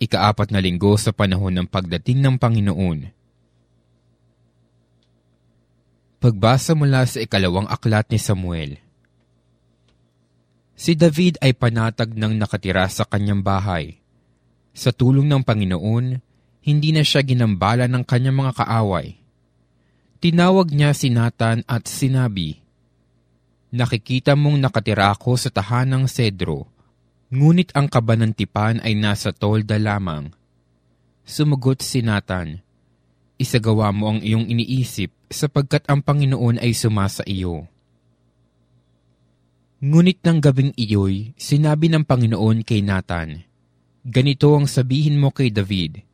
ikaapat na linggo sa panahon ng pagdating ng Panginoon. Pagbasa mula sa ikalawang aklat ni Samuel. Si David ay panatag ng nakatira sa kanyang bahay. Sa tulong ng Panginoon, hindi na siya ginambala ng kanyang mga kaaway. Tinawag niya si Nathan at sinabi, Nakikita mong nakatira ako sa tahanang sedro, ngunit ang kabanantipan ay nasa tolda lamang. Sumagot si Nathan, Isagawa mo ang iyong iniisip sapagkat ang Panginoon ay sumasa iyo. Ngunit ng gabing iyo'y sinabi ng Panginoon kay Nathan, Ganito ang sabihin mo kay David,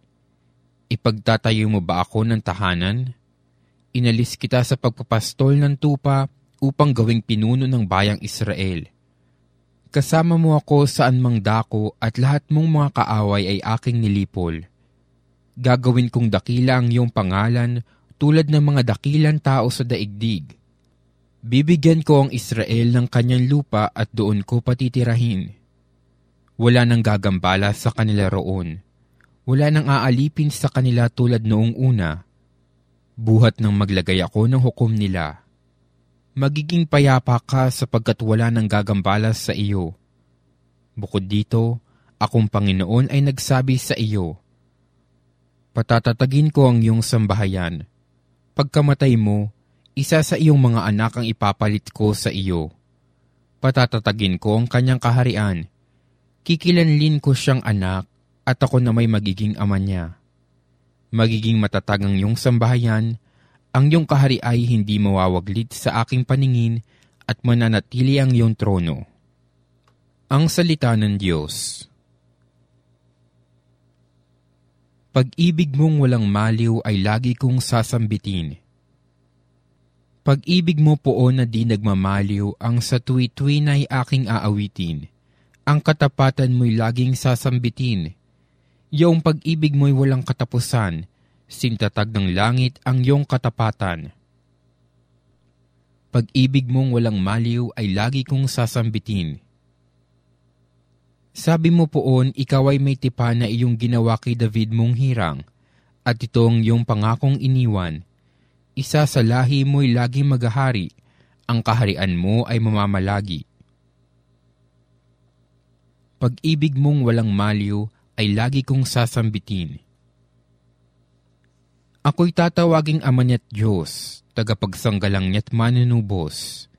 Ipagtatayo mo ba ako ng tahanan? Inalis kita sa pagpapastol ng tupa upang gawing pinuno ng bayang Israel. Kasama mo ako saan mang dako at lahat mong mga kaaway ay aking nilipol. Gagawin kong dakila ang iyong pangalan tulad ng mga dakilang tao sa daigdig. Bibigyan ko ang Israel ng kanyang lupa at doon ko patitirahin. Wala nang gagambala sa kanila roon wala nang aalipin sa kanila tulad noong una. Buhat nang maglagay ako ng hukom nila. Magiging payapa ka sapagkat wala nang gagambalas sa iyo. Bukod dito, akong Panginoon ay nagsabi sa iyo, Patatatagin ko ang iyong sambahayan. Pagkamatay mo, isa sa iyong mga anak ang ipapalit ko sa iyo. Patatatagin ko ang kanyang kaharian. Kikilanlin ko siyang anak at ako na may magiging ama niya. Magiging matatag ang iyong sambahayan, ang iyong kahari ay hindi mawawaglit sa aking paningin at mananatili ang iyong trono. Ang Salita ng Diyos Pag-ibig mong walang maliw ay lagi kong sasambitin. Pag-ibig mo poon na di nagmamaliw ang sa tuwi-tuwi na'y aking aawitin. Ang katapatan mo'y laging sasambitin Iyong pag-ibig mo'y walang katapusan, sintatag ng langit ang iyong katapatan. Pag-ibig mong walang maliw ay lagi kong sasambitin. Sabi mo poon, ikaw ay may tipan na iyong ginawa kay David mong hirang, at itong iyong pangakong iniwan. Isa sa lahi mo'y lagi maghahari, ang kaharian mo ay mamamalagi. Pag-ibig mong walang maliw ay lagi kong sasambitin. Ako'y tatawaging ama niya't Diyos, tagapagsanggalang niya't manunubos.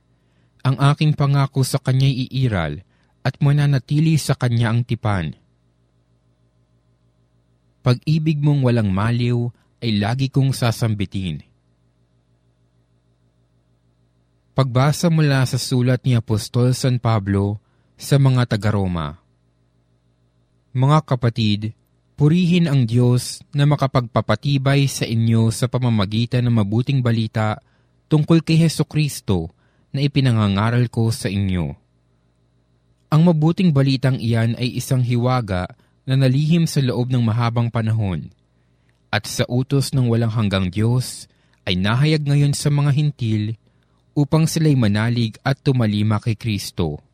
Ang aking pangako sa kanya'y iiral at mananatili sa kanya ang tipan. Pag-ibig mong walang maliw ay lagi kong sasambitin. Pagbasa mula sa sulat ni Apostol San Pablo sa mga taga-Roma. Mga kapatid, purihin ang Diyos na makapagpapatibay sa inyo sa pamamagitan ng mabuting balita tungkol kay Heso Kristo na ipinangangaral ko sa inyo. Ang mabuting balitang iyan ay isang hiwaga na nalihim sa loob ng mahabang panahon at sa utos ng walang hanggang Diyos ay nahayag ngayon sa mga hintil upang sila'y manalig at tumalima kay Kristo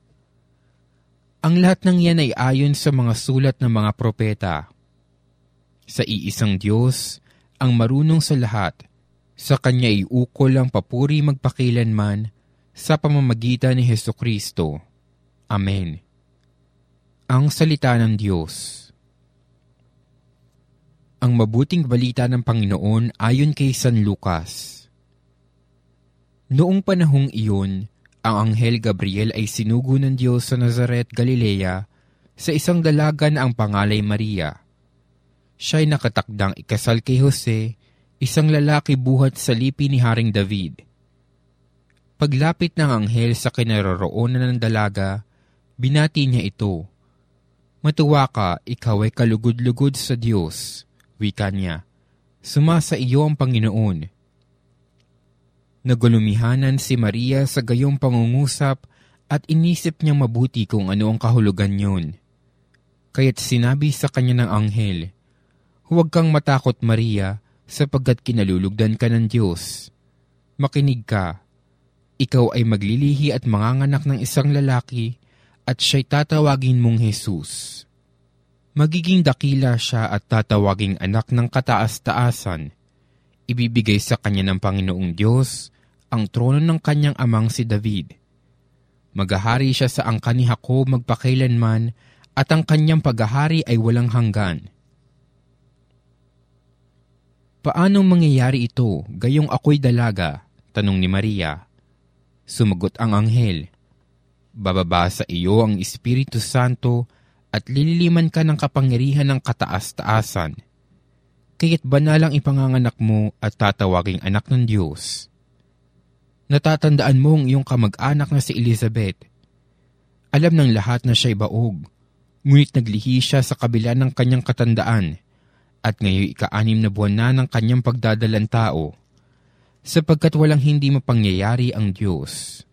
ang lahat ng yan ay ayon sa mga sulat ng mga propeta. Sa iisang Diyos, ang marunong sa lahat, sa Kanya ay ukol ang papuri magpakilanman sa pamamagitan ni Heso Kristo. Amen. Ang Salita ng Diyos Ang mabuting balita ng Panginoon ayon kay San Lucas. Noong panahong iyon, ang anghel Gabriel ay sinugo ng Diyos sa Nazaret, Galilea, sa isang dalaga na ang pangalay Maria. Siya ay nakatakdang ikasal kay Jose, isang lalaki buhat sa lipi ni Haring David. Paglapit ng anghel sa kinaroroonan ng dalaga, binati niya ito. Matuwa ka, ikaw ay kalugod-lugod sa Diyos, wika niya. Sumasa iyo ang Panginoon Nagulumihanan si Maria sa gayong pangungusap at inisip niyang mabuti kung ano ang kahulugan yun. Kaya't sinabi sa kanya ng anghel, Huwag kang matakot Maria sapagkat kinalulugdan ka ng Diyos. Makinig ka, ikaw ay maglilihi at manganganak ng isang lalaki at siya'y tatawagin mong Jesus. Magiging dakila siya at tatawaging anak ng kataas-taasan. Ibibigay sa kanya ng Panginoong Diyos ang trono ng kanyang amang si David. Magahari siya sa angka ni Jacob magpakailanman at ang kanyang paghahari ay walang hanggan. Paanong mangyayari ito gayong ako'y dalaga? Tanong ni Maria. Sumagot ang anghel, Bababa sa iyo ang Espiritu Santo at lililiman ka ng kapangyarihan ng kataas-taasan. Kaya't banalang ipanganganak mo at tatawaging anak ng Diyos. Natatandaan mo ang iyong kamag-anak na si Elizabeth. Alam ng lahat na siya'y baog, ngunit naglihi siya sa kabila ng kanyang katandaan at ngayon ika-anim na buwan na ng kanyang pagdadalang tao, sapagkat walang hindi mapangyayari ang Diyos.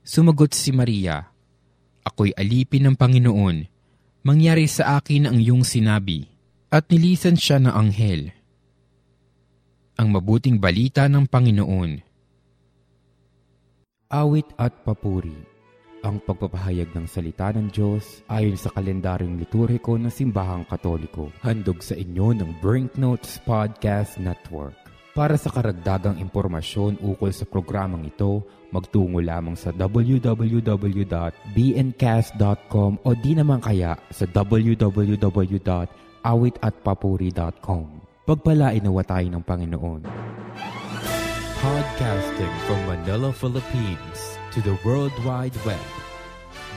Sumagot si Maria, Ako'y alipin ng Panginoon. Mangyari sa akin ang iyong sinabi. At nilisan siya ng anghel. Ang mabuting balita ng Panginoon. Awit at papuri. Ang pagpapahayag ng salita ng Diyos ayon sa kalendaryong liturhiko ng Simbahang Katoliko. Handog sa inyo ng Brinknotes Podcast Network. Para sa karagdagang impormasyon ukol sa programang ito, magtungo lamang sa www.bncast.com o di naman kaya sa www.awitatpapuri.com. Pagpalain nawa tayo ng Panginoon. Podcasting from Manila, Philippines to the World Wide Web.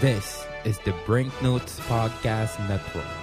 This is the Brinknotes Podcast Network.